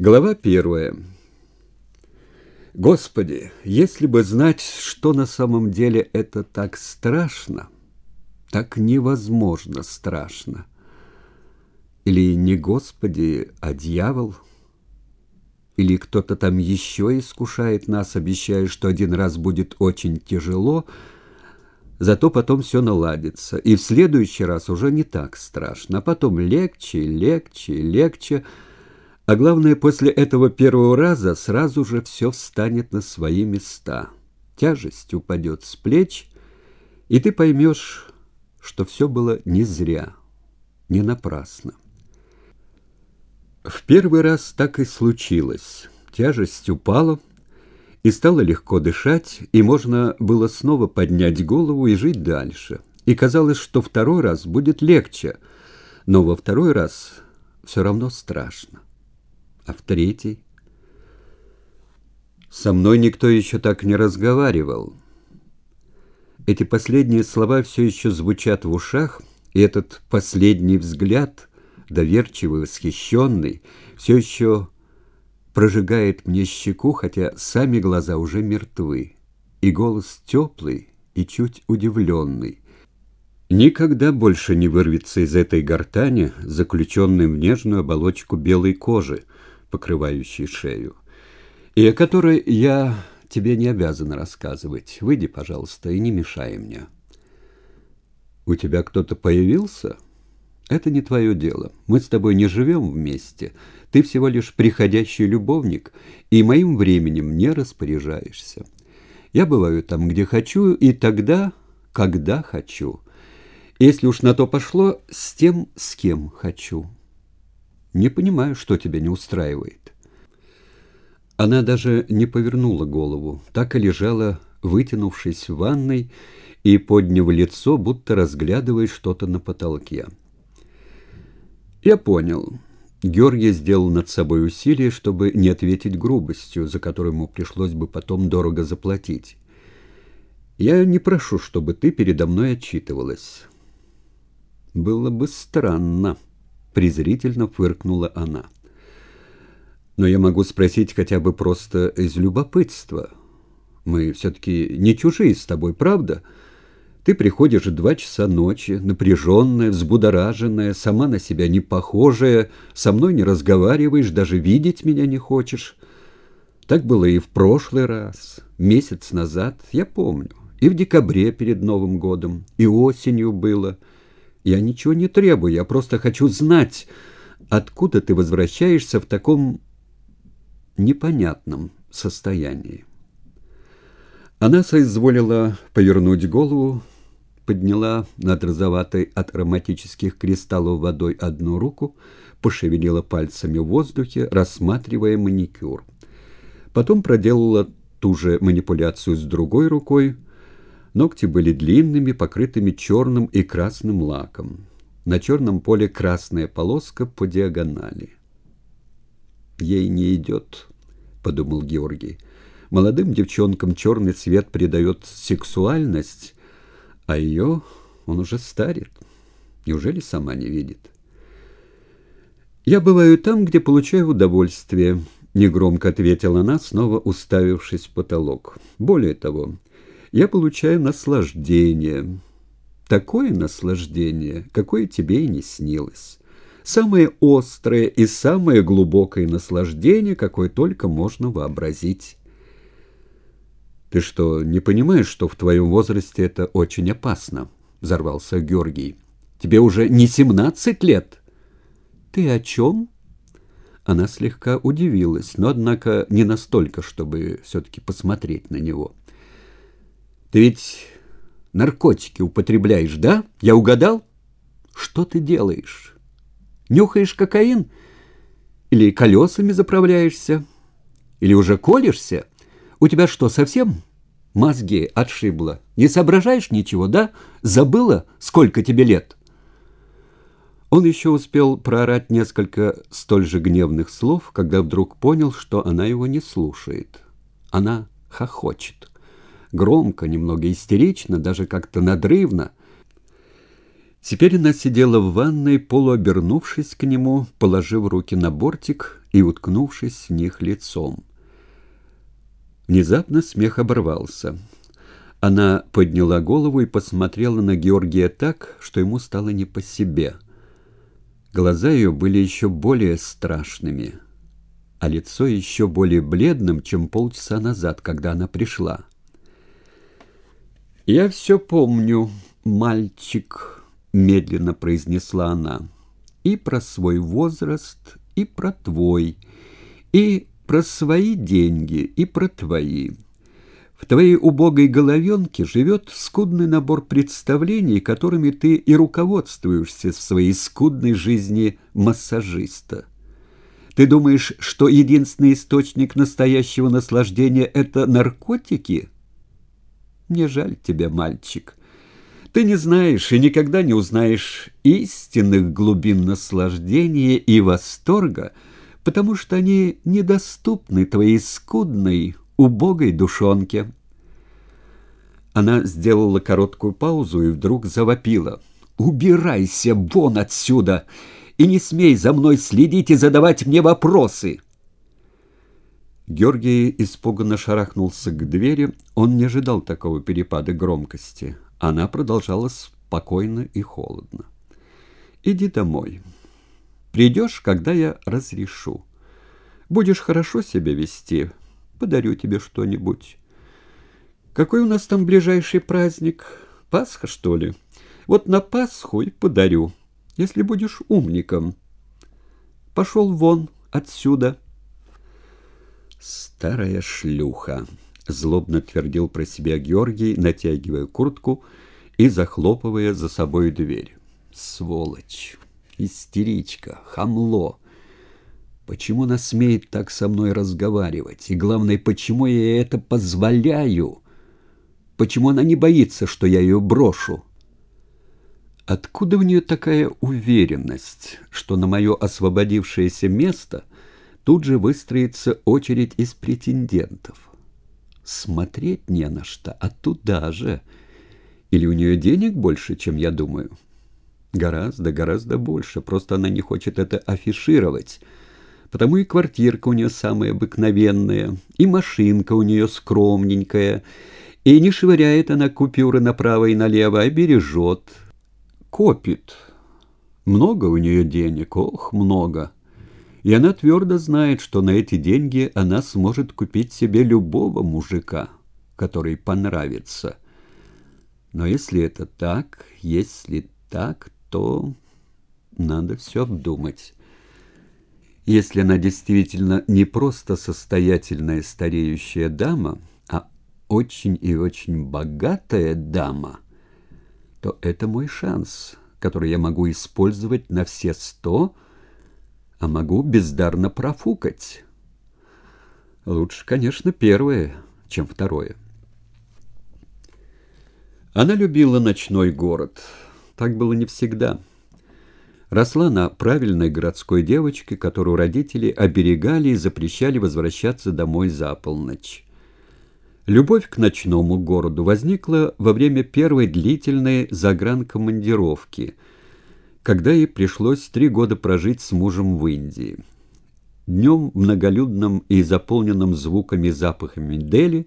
Глава первая. Господи, если бы знать, что на самом деле это так страшно, так невозможно страшно. Или не Господи, а дьявол? Или кто-то там еще искушает нас, обещая, что один раз будет очень тяжело, зато потом все наладится, и в следующий раз уже не так страшно, а потом легче, легче, легче — а главное, после этого первого раза сразу же все встанет на свои места. Тяжесть упадет с плеч, и ты поймешь, что все было не зря, не напрасно. В первый раз так и случилось. Тяжесть упала, и стало легко дышать, и можно было снова поднять голову и жить дальше. И казалось, что второй раз будет легче, но во второй раз все равно страшно а в третий? Со мной никто еще так не разговаривал. Эти последние слова все еще звучат в ушах, и этот последний взгляд, доверчивый, восхищенный, все еще прожигает мне щеку, хотя сами глаза уже мертвы, и голос теплый и чуть удивленный. Никогда больше не вырвется из этой гортани, заключенной в нежную оболочку белой кожи, покрывающей шею, и о которой я тебе не обязан рассказывать. Выйди, пожалуйста, и не мешай мне. У тебя кто-то появился? Это не твое дело. Мы с тобой не живем вместе. Ты всего лишь приходящий любовник, и моим временем не распоряжаешься. Я бываю там, где хочу, и тогда, когда хочу. Если уж на то пошло, с тем, с кем хочу». Не понимаю, что тебя не устраивает. Она даже не повернула голову, так и лежала, вытянувшись в ванной и подняв лицо, будто разглядывая что-то на потолке. Я понял. Георгий сделал над собой усилие, чтобы не ответить грубостью, за которую ему пришлось бы потом дорого заплатить. Я не прошу, чтобы ты передо мной отчитывалась. Было бы странно презрительно фыркнула она. Но я могу спросить хотя бы просто из любопытства. Мы все-таки не чужие с тобой, правда? Ты приходишь в два часа ночи, напряженная, взбудораженная, сама на себя не похожая, со мной не разговариваешь, даже видеть меня не хочешь. Так было и в прошлый раз, месяц назад, я помню, и в декабре перед Новым годом, и осенью было — я ничего не требую, я просто хочу знать, откуда ты возвращаешься в таком непонятном состоянии. Она соизволила повернуть голову, подняла над розоватой от ароматических кристаллов водой одну руку, пошевелила пальцами в воздухе, рассматривая маникюр. Потом проделала ту же манипуляцию с другой рукой, Ногти были длинными, покрытыми черным и красным лаком. На черном поле красная полоска по диагонали. «Ей не идет», — подумал Георгий. «Молодым девчонкам черный цвет придает сексуальность, а ее он уже старит. Неужели сама не видит?» «Я бываю там, где получаю удовольствие», — негромко ответила она, снова уставившись в потолок. «Более того...» я получаю наслаждение. Такое наслаждение, какое тебе и не снилось. Самое острое и самое глубокое наслаждение, какое только можно вообразить. «Ты что, не понимаешь, что в твоем возрасте это очень опасно?» — взорвался Георгий. «Тебе уже не семнадцать лет». «Ты о чем?» Она слегка удивилась, но, однако, не настолько, чтобы все-таки посмотреть на него. Ты ведь наркотики употребляешь, да? Я угадал? Что ты делаешь? Нюхаешь кокаин? Или колесами заправляешься? Или уже колешься? У тебя что, совсем мозги отшибло? Не соображаешь ничего, да? Забыла, сколько тебе лет?» Он еще успел проорать несколько столь же гневных слов, когда вдруг понял, что она его не слушает. Она хохочет громко, немного истерично, даже как-то надрывно. Теперь она сидела в ванной, полуобернувшись к нему, положив руки на бортик и уткнувшись в них лицом. Внезапно смех оборвался. Она подняла голову и посмотрела на Георгия так, что ему стало не по себе. Глаза ее были еще более страшными, а лицо еще более бледным, чем полчаса назад, когда она пришла. «Я все помню, мальчик», — медленно произнесла она, — «и про свой возраст, и про твой, и про свои деньги, и про твои». В твоей убогой головенке живет скудный набор представлений, которыми ты и руководствуешься в своей скудной жизни массажиста. Ты думаешь, что единственный источник настоящего наслаждения — это наркотики? Мне жаль тебя, мальчик. Ты не знаешь и никогда не узнаешь истинных глубин наслаждения и восторга, потому что они недоступны твоей скудной, убогой душонке. Она сделала короткую паузу и вдруг завопила. «Убирайся вон отсюда и не смей за мной следить и задавать мне вопросы!» Георгий испуганно шарахнулся к двери. Он не ожидал такого перепада громкости. Она продолжала спокойно и холодно. «Иди домой. Придешь, когда я разрешу. Будешь хорошо себя вести, подарю тебе что-нибудь. Какой у нас там ближайший праздник? Пасха, что ли? Вот на Пасху и подарю, если будешь умником. Пошел вон отсюда. Старая шлюха, злобно твердил про себя Георгий, натягивая куртку и захлопывая за собой дверь. Сволочь, истеричка, хамло. Почему она смеет так со мной разговаривать? И главное, почему я это позволяю? Почему она не боится, что я ее брошу? Откуда у нее такая уверенность, что на мое освободившееся место тут же выстроится очередь из претендентов? Смотреть не на что, а туда же. Или у нее денег больше, чем я думаю? Гораздо, гораздо больше. Просто она не хочет это афишировать. Потому и квартирка у нее самая обыкновенная, и машинка у нее скромненькая, и не швыряет она купюры направо и налево, а бережет, копит. Много у нее денег, ох, много. И она твердо знает, что на эти деньги она сможет купить себе любого мужика, который понравится. Но если это так, если так, то надо все обдумать. Если она действительно не просто состоятельная стареющая дама, а очень и очень богатая дама, то это мой шанс, который я могу использовать на все сто, а могу бездарно профукать. Лучше, конечно, первое, чем второе. Она любила ночной город. Так было не всегда росла она правильной городской девочкой, которую родители оберегали и запрещали возвращаться домой за полночь. Любовь к ночному городу возникла во время первой длительной загранкомандировки, когда ей пришлось три года прожить с мужем в Индии. Днем многолюдном и заполненном звуками и запахами Дели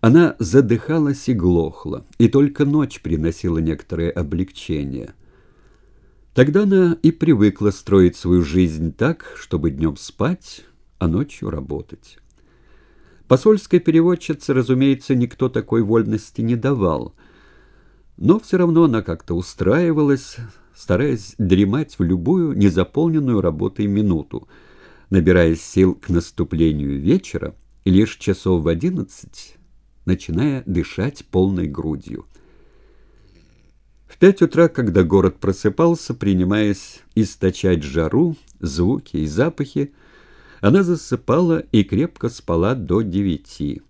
она задыхалась и глохла, и только ночь приносила некоторое облегчение – Тогда она и привыкла строить свою жизнь так, чтобы днем спать, а ночью работать. Посольской переводчице, разумеется, никто такой вольности не давал, но все равно она как-то устраивалась, стараясь дремать в любую незаполненную работой минуту, набирая сил к наступлению вечера и лишь часов в одиннадцать начиная дышать полной грудью. В пять утра, когда город просыпался, принимаясь источать жару, звуки и запахи, она засыпала и крепко спала до девяти.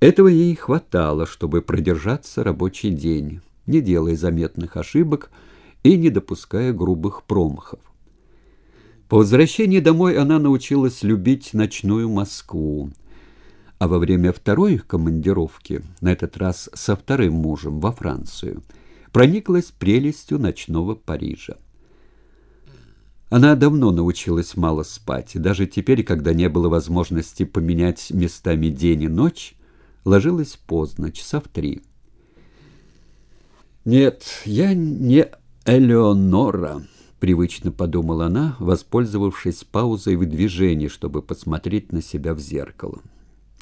Этого ей хватало, чтобы продержаться рабочий день, не делая заметных ошибок и не допуская грубых промахов. По возвращении домой она научилась любить ночную Москву, а во время второй командировки, на этот раз со вторым мужем во Францию – прониклась прелестью ночного Парижа. Она давно научилась мало спать, и даже теперь, когда не было возможности поменять местами день и ночь, ложилась поздно, часа в три. «Нет, я не Элеонора», — привычно подумала она, воспользовавшись паузой в движении, чтобы посмотреть на себя в зеркало.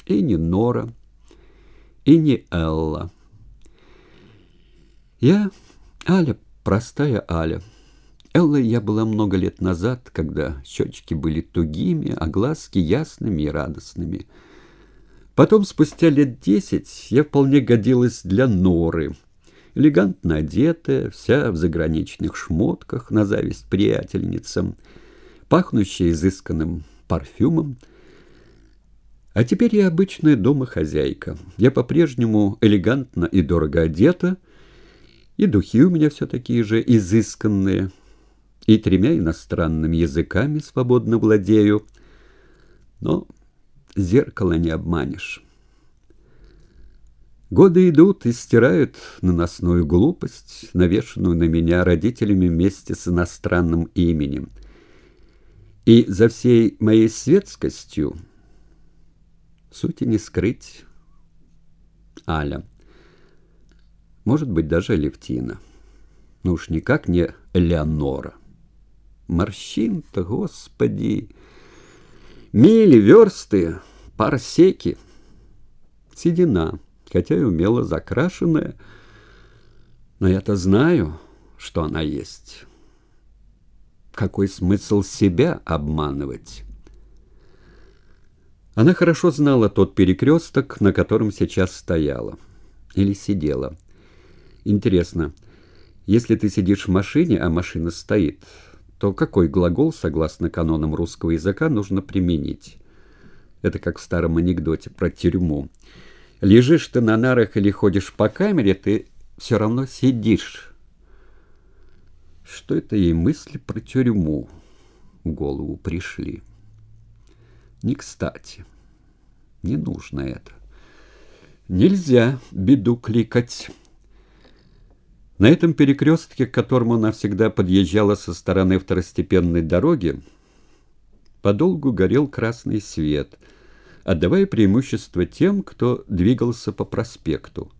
«И не Нора, и не Элла. Я Аля, простая Аля». Эллой я была много лет назад, когда щечки были тугими, а глазки ясными и радостными. Потом, спустя лет десять, я вполне годилась для норы. Элегантно одетая, вся в заграничных шмотках, на зависть приятельницам, пахнущая изысканным парфюмом. А теперь я обычная домохозяйка. Я по-прежнему элегантно и дорого одета, и духи у меня все такие же изысканные – и тремя иностранными языками свободно владею, но зеркало не обманешь. Годы идут и стирают наносную глупость, навешанную на меня родителями вместе с иностранным именем. И за всей моей светскостью сути не скрыть Аля. Может быть, даже Левтина. Ну уж никак не Леонора морщин-то, господи! Мили, версты, парсеки. Седина, хотя и умело закрашенная, но я-то знаю, что она есть. Какой смысл себя обманывать? Она хорошо знала тот перекресток, на котором сейчас стояла. Или сидела. Интересно, если ты сидишь в машине, а машина стоит, то какой глагол, согласно канонам русского языка, нужно применить? Это как в старом анекдоте про тюрьму. Лежишь ты на нарах или ходишь по камере, ты все равно сидишь. Что это ей мысли про тюрьму в голову пришли? Не кстати. Не нужно это. Нельзя беду кликать. На этом перекрестке, к которому она всегда подъезжала со стороны второстепенной дороги, подолгу горел красный свет, отдавая преимущество тем, кто двигался по проспекту.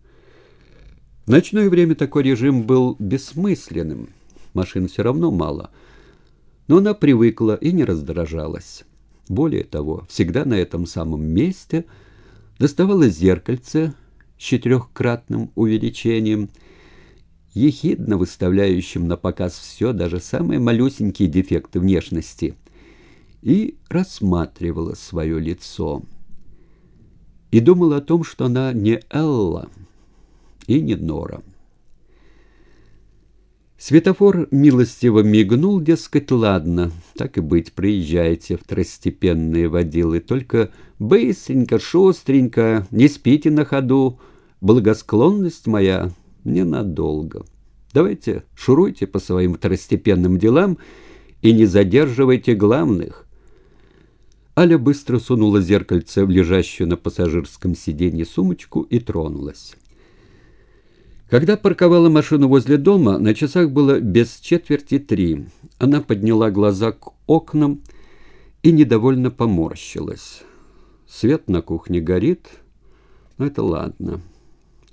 В ночное время такой режим был бессмысленным, машин все равно мало, но она привыкла и не раздражалась. Более того, всегда на этом самом месте доставала зеркальце с четырехкратным увеличением – ехидно выставляющим на показ все, даже самые малюсенькие дефекты внешности, и рассматривала свое лицо. И думала о том, что она не Элла и не Нора. Светофор милостиво мигнул, дескать, ладно, так и быть, проезжайте, второстепенные водилы, только быстренько, шустренько, не спите на ходу, благосклонность моя ненадолго. Давайте шуруйте по своим второстепенным делам и не задерживайте главных. Аля быстро сунула зеркальце в лежащую на пассажирском сиденье сумочку и тронулась. Когда парковала машину возле дома, на часах было без четверти три. Она подняла глаза к окнам и недовольно поморщилась. Свет на кухне горит, но это ладно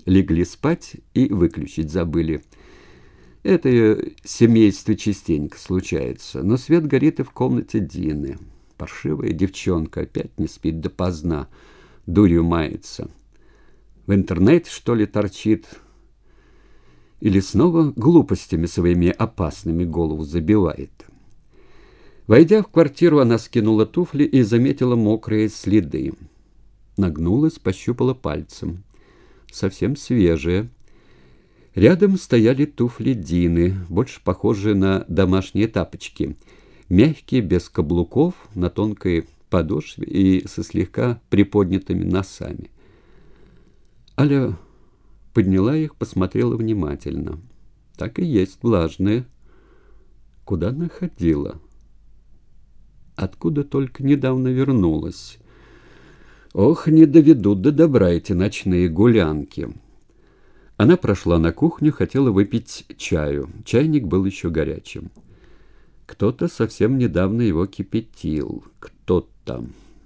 легли спать и выключить забыли. Это семейство частенько случается, но свет горит и в комнате Дины. Паршивая девчонка опять не спит допоздна, дурью мается. В интернет, что ли, торчит? Или снова глупостями своими опасными голову забивает? Войдя в квартиру, она скинула туфли и заметила мокрые следы. Нагнулась, пощупала пальцем совсем свежие. Рядом стояли туфли Дины, больше похожие на домашние тапочки, мягкие, без каблуков, на тонкой подошве и со слегка приподнятыми носами. Аля подняла их, посмотрела внимательно. Так и есть, влажные. Куда она ходила? Откуда только недавно вернулась? Ох, не доведут до добра эти ночные гулянки. Она прошла на кухню, хотела выпить чаю. Чайник был еще горячим. Кто-то совсем недавно его кипятил. Кто там?